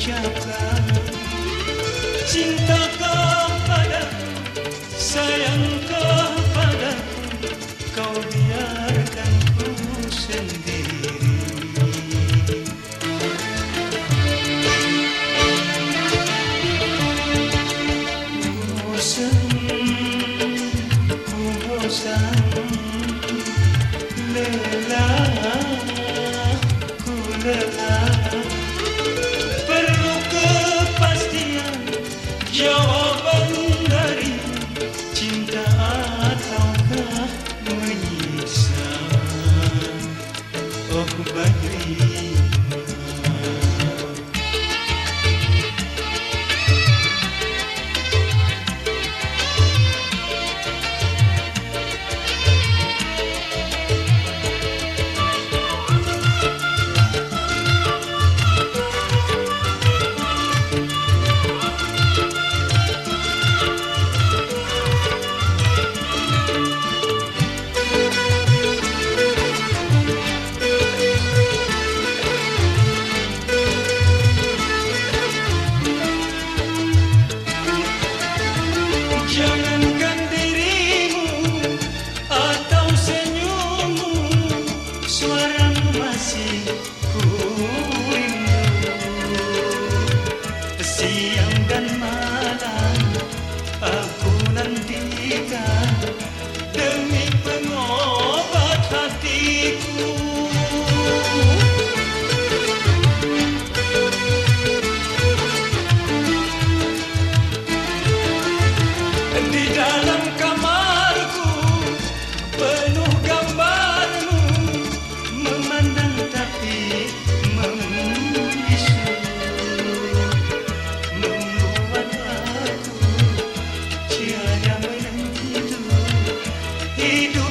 ucapkan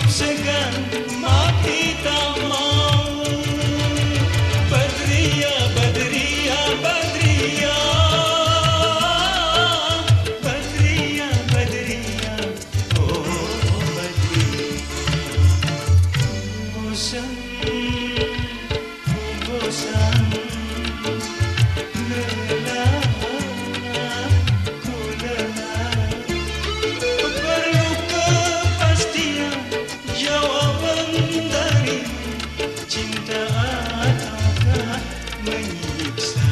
segan mati tak saat akan menyiksa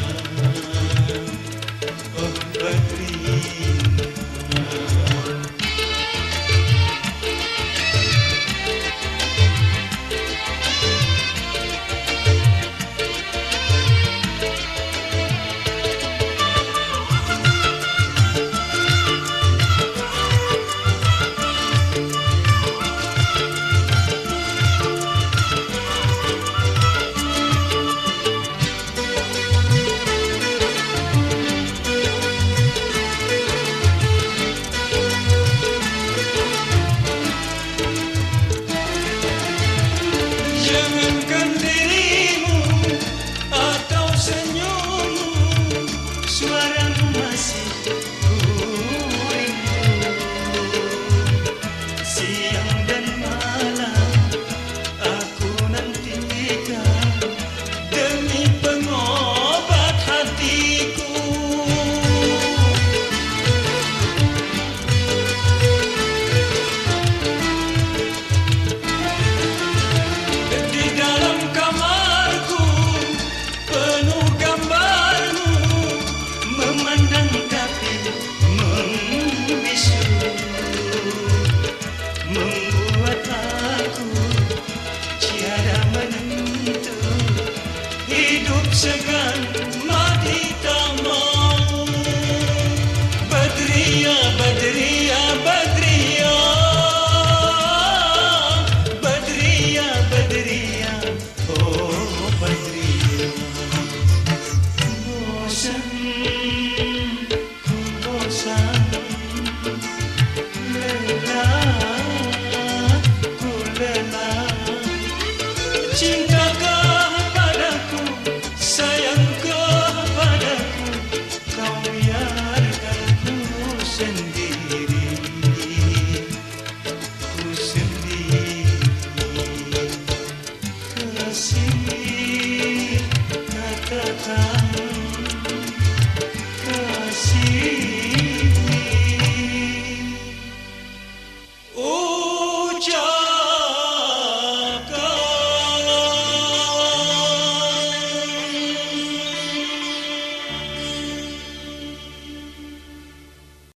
Hidup kata-kata